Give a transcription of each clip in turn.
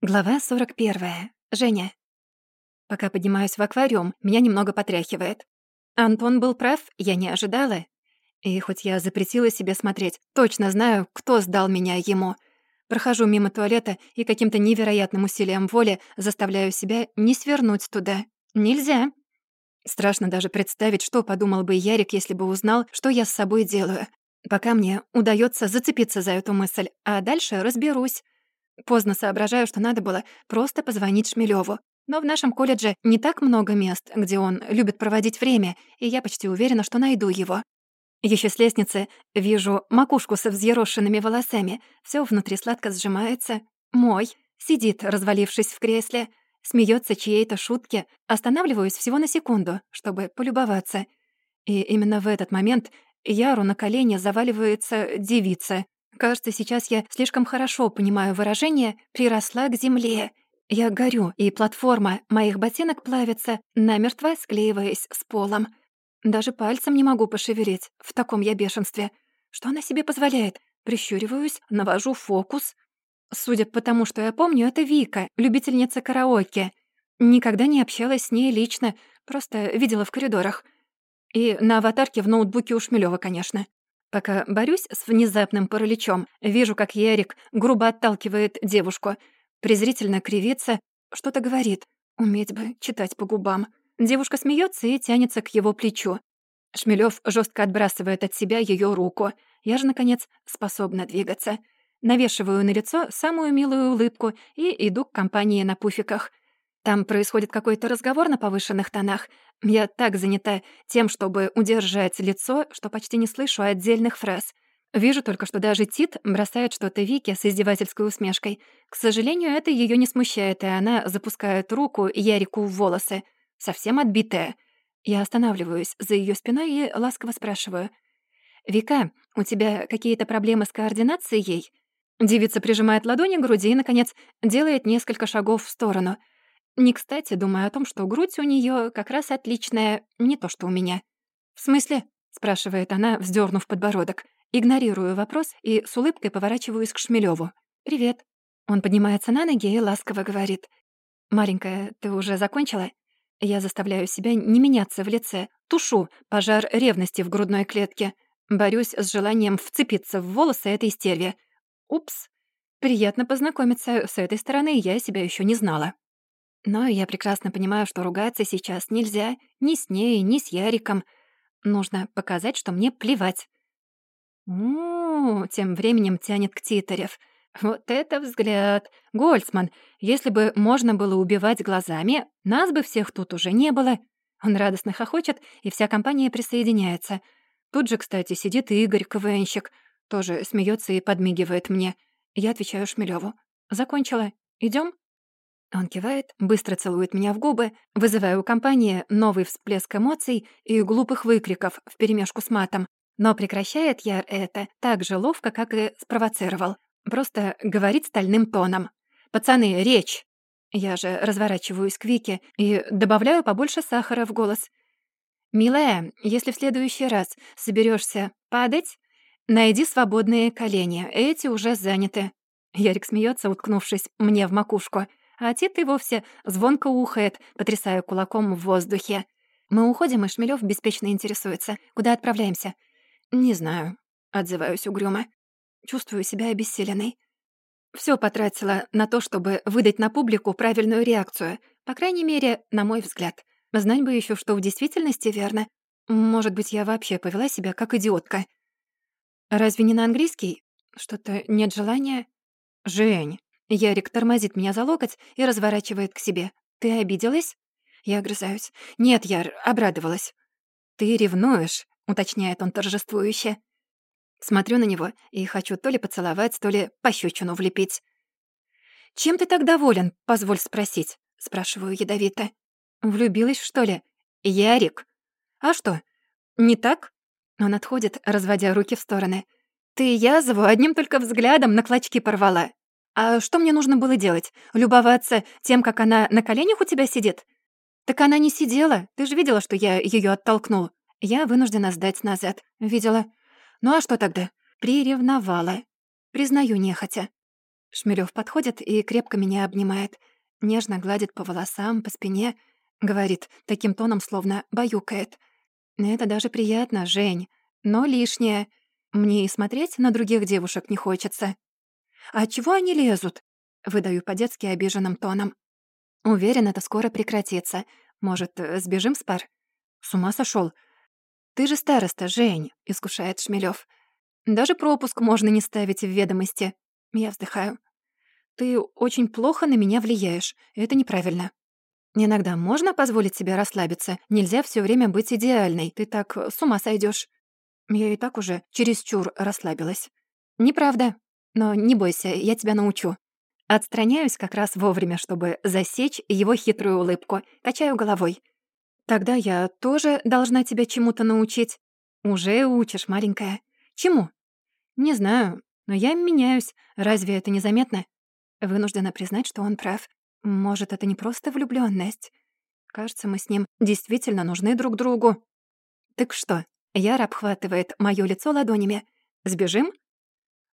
Глава 41. Женя. Пока поднимаюсь в аквариум, меня немного потряхивает. Антон был прав, я не ожидала. И хоть я запретила себе смотреть, точно знаю, кто сдал меня ему. Прохожу мимо туалета и каким-то невероятным усилием воли заставляю себя не свернуть туда. Нельзя. Страшно даже представить, что подумал бы Ярик, если бы узнал, что я с собой делаю. Пока мне удается зацепиться за эту мысль, а дальше разберусь. Поздно соображаю, что надо было просто позвонить Шмелёву. Но в нашем колледже не так много мест, где он любит проводить время, и я почти уверена, что найду его. Ещё с лестницы вижу макушку со взъерошенными волосами. Всё внутри сладко сжимается. Мой. Сидит, развалившись в кресле. Смеётся чьей-то шутке. Останавливаюсь всего на секунду, чтобы полюбоваться. И именно в этот момент Яру на колени заваливается девица. Кажется, сейчас я слишком хорошо понимаю выражение «приросла к земле». Я горю, и платформа моих ботинок плавится, намертво склеиваясь с полом. Даже пальцем не могу пошевелить, в таком я бешенстве. Что она себе позволяет? Прищуриваюсь, навожу фокус. Судя по тому, что я помню, это Вика, любительница караоке. Никогда не общалась с ней лично, просто видела в коридорах. И на аватарке в ноутбуке у Шмелёва, конечно. Пока борюсь с внезапным параличом, вижу, как Ярик грубо отталкивает девушку. Презрительно кривится, что-то говорит. Уметь бы читать по губам. Девушка смеется и тянется к его плечу. Шмелёв жестко отбрасывает от себя ее руку. Я же, наконец, способна двигаться. Навешиваю на лицо самую милую улыбку и иду к компании на пуфиках. Там происходит какой-то разговор на повышенных тонах. Я так занята тем, чтобы удержать лицо, что почти не слышу отдельных фраз. Вижу только, что даже Тит бросает что-то Вике с издевательской усмешкой. К сожалению, это ее не смущает, и она запускает руку Ярику в волосы. Совсем отбитая. Я останавливаюсь за ее спиной и ласково спрашиваю. «Вика, у тебя какие-то проблемы с координацией?» Девица прижимает ладони к груди и, наконец, делает несколько шагов в сторону — не кстати, думаю о том, что грудь у нее как раз отличная, не то что у меня. «В смысле?» — спрашивает она, вздернув подбородок. Игнорирую вопрос и с улыбкой поворачиваюсь к Шмелеву. «Привет». Он поднимается на ноги и ласково говорит. «Маленькая, ты уже закончила?» Я заставляю себя не меняться в лице. Тушу пожар ревности в грудной клетке. Борюсь с желанием вцепиться в волосы этой стерви. Упс. Приятно познакомиться. С этой стороны я себя еще не знала. Но я прекрасно понимаю, что ругаться сейчас нельзя ни с ней, ни с Яриком. Нужно показать, что мне плевать. у, тем временем тянет к Титарев. Вот это взгляд! Гольцман, если бы можно было убивать глазами, нас бы всех тут уже не было. Он радостно хохочет, и вся компания присоединяется. Тут же, кстати, сидит Игорь, КВНщик. Тоже смеется и подмигивает мне. Я отвечаю Шмелеву. «Закончила. Идем? Он кивает, быстро целует меня в губы, вызывая у компании новый всплеск эмоций и глупых выкриков вперемешку с матом. Но прекращает Яр это так же ловко, как и спровоцировал. Просто говорит стальным тоном. «Пацаны, речь!» Я же разворачиваюсь к Вике и добавляю побольше сахара в голос. «Милая, если в следующий раз соберешься падать, найди свободные колени, эти уже заняты». Ярик смеется, уткнувшись мне в макушку — а Тит и вовсе звонко ухает, потрясая кулаком в воздухе. Мы уходим, и Шмелёв беспечно интересуется. Куда отправляемся? «Не знаю», — отзываюсь угрюмо. Чувствую себя обессиленной. Всё потратила на то, чтобы выдать на публику правильную реакцию. По крайней мере, на мой взгляд. Знать бы ещё, что в действительности верно. Может быть, я вообще повела себя как идиотка. Разве не на английский? Что-то нет желания? Жень, Ярик тормозит меня за локоть и разворачивает к себе. «Ты обиделась?» Я огрызаюсь. «Нет, Яр, обрадовалась». «Ты ревнуешь?» — уточняет он торжествующе. Смотрю на него и хочу то ли поцеловать, то ли пощечину влепить. «Чем ты так доволен, позволь спросить?» — спрашиваю ядовито. «Влюбилась, что ли?» «Ярик!» «А что, не так?» Он отходит, разводя руки в стороны. «Ты язву одним только взглядом на клочки порвала. «А что мне нужно было делать? Любоваться тем, как она на коленях у тебя сидит?» «Так она не сидела. Ты же видела, что я ее оттолкнул. Я вынуждена сдать назад. Видела. Ну а что тогда? Приревновала. Признаю нехотя. Шмелёв подходит и крепко меня обнимает. Нежно гладит по волосам, по спине. Говорит таким тоном, словно баюкает. Это даже приятно, Жень, но лишнее. Мне и смотреть на других девушек не хочется. «А чего они лезут?» — выдаю по-детски обиженным тоном. Уверен, это скоро прекратится. Может, э, сбежим с пар? С ума сошел. Ты же староста, Жень, искушает Шмелев. Даже пропуск можно не ставить в ведомости. Я вздыхаю. Ты очень плохо на меня влияешь. Это неправильно. Иногда можно позволить себе расслабиться. Нельзя все время быть идеальной. Ты так э, с ума сойдешь. Я и так уже чересчур расслабилась. Неправда. Но не бойся, я тебя научу. Отстраняюсь как раз вовремя, чтобы засечь его хитрую улыбку. Качаю головой. «Тогда я тоже должна тебя чему-то научить». «Уже учишь, маленькая». «Чему?» «Не знаю, но я меняюсь. Разве это незаметно?» Вынуждена признать, что он прав. Может, это не просто влюблённость. Кажется, мы с ним действительно нужны друг другу. «Так что?» Яр обхватывает моё лицо ладонями. «Сбежим?»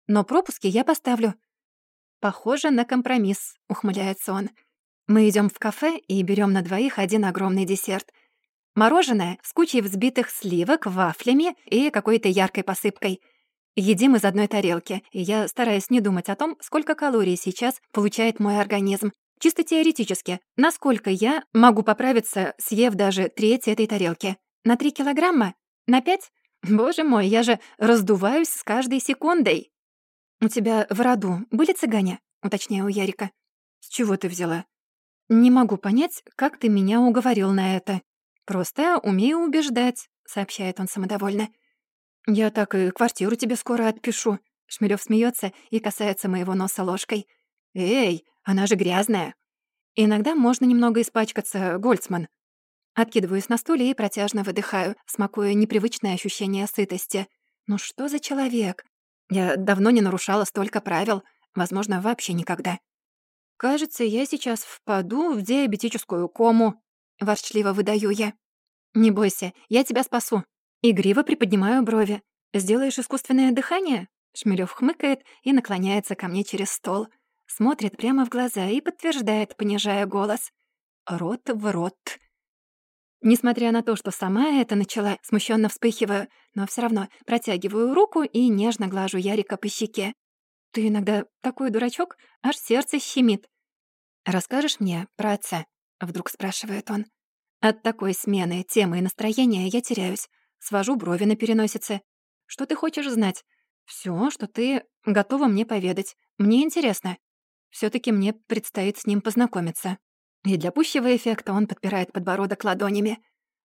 «Но пропуски я поставлю. «Похоже на компромисс», — ухмыляется он. Мы идем в кафе и берем на двоих один огромный десерт. Мороженое с кучей взбитых сливок, вафлями и какой-то яркой посыпкой. Едим из одной тарелки, и я стараюсь не думать о том, сколько калорий сейчас получает мой организм. Чисто теоретически, насколько я могу поправиться, съев даже треть этой тарелки? На три килограмма? На пять? Боже мой, я же раздуваюсь с каждой секундой. «У тебя в роду были цыгане?» — уточняю Ярика. «С чего ты взяла?» «Не могу понять, как ты меня уговорил на это. Просто умею убеждать», — сообщает он самодовольно. «Я так и квартиру тебе скоро отпишу». Шмелёв смеется и касается моего носа ложкой. «Эй, она же грязная!» «Иногда можно немного испачкаться, Гольцман». Откидываюсь на стуле и протяжно выдыхаю, смакуя непривычное ощущение сытости. «Ну что за человек? Я давно не нарушала столько правил, возможно, вообще никогда. Кажется, я сейчас впаду в диабетическую кому. Ворчливо выдаю я. Не бойся, я тебя спасу. Игриво приподнимаю брови. Сделаешь искусственное дыхание? Шмелёв хмыкает и наклоняется ко мне через стол. Смотрит прямо в глаза и подтверждает, понижая голос. Рот в рот. Несмотря на то, что сама это начала, смущенно вспыхиваю, но все равно протягиваю руку и нежно глажу Ярика по щеке. «Ты иногда такой дурачок, аж сердце щемит». «Расскажешь мне про отца?» — вдруг спрашивает он. От такой смены темы и настроения я теряюсь. Свожу брови на переносице. «Что ты хочешь знать?» Все, что ты готова мне поведать. Мне интересно. все таки мне предстоит с ним познакомиться». И для пущего эффекта он подпирает подбородок ладонями.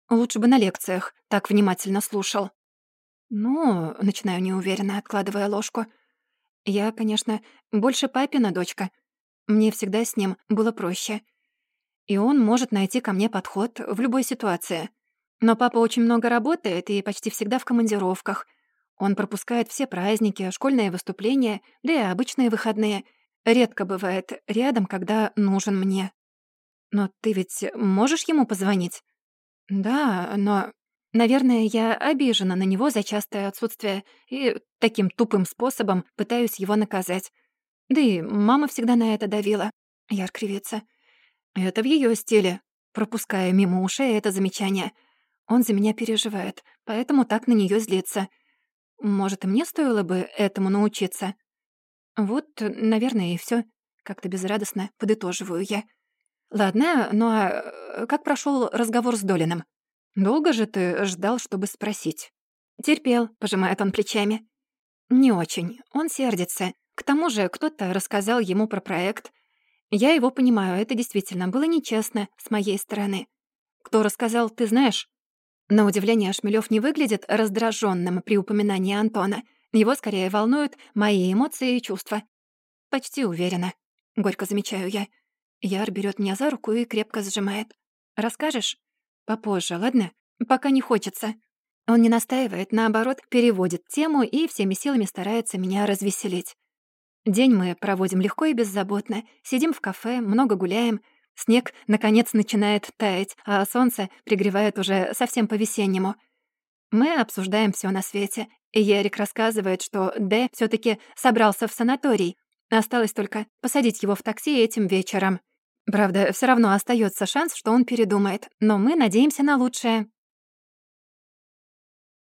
Лучше бы на лекциях так внимательно слушал. «Ну...» — начинаю неуверенно, откладывая ложку. «Я, конечно, больше папина дочка. Мне всегда с ним было проще. И он может найти ко мне подход в любой ситуации. Но папа очень много работает и почти всегда в командировках. Он пропускает все праздники, школьные выступления, да и обычные выходные. Редко бывает рядом, когда нужен мне. «Но ты ведь можешь ему позвонить?» «Да, но...» Наверное, я обижена на него за частое отсутствие и таким тупым способом пытаюсь его наказать. Да и мама всегда на это давила. Яр кривится. Это в ее стиле, пропуская мимо ушей это замечание. Он за меня переживает, поэтому так на нее злится. Может, и мне стоило бы этому научиться? Вот, наверное, и все. Как-то безрадостно подытоживаю я. «Ладно, ну а э, как прошел разговор с Долиным? Долго же ты ждал, чтобы спросить?» «Терпел», — пожимает он плечами. «Не очень. Он сердится. К тому же кто-то рассказал ему про проект. Я его понимаю, это действительно было нечестно с моей стороны. Кто рассказал, ты знаешь?» На удивление Шмелёв не выглядит раздраженным при упоминании Антона. Его скорее волнуют мои эмоции и чувства. «Почти уверена», — горько замечаю я. Яр берет меня за руку и крепко сжимает. «Расскажешь?» «Попозже, ладно? Пока не хочется». Он не настаивает, наоборот, переводит тему и всеми силами старается меня развеселить. День мы проводим легко и беззаботно, сидим в кафе, много гуляем. Снег, наконец, начинает таять, а солнце пригревает уже совсем по-весеннему. Мы обсуждаем все на свете. Ярик рассказывает, что Д все таки собрался в санаторий, Осталось только посадить его в такси этим вечером. Правда, все равно остается шанс, что он передумает, но мы надеемся на лучшее.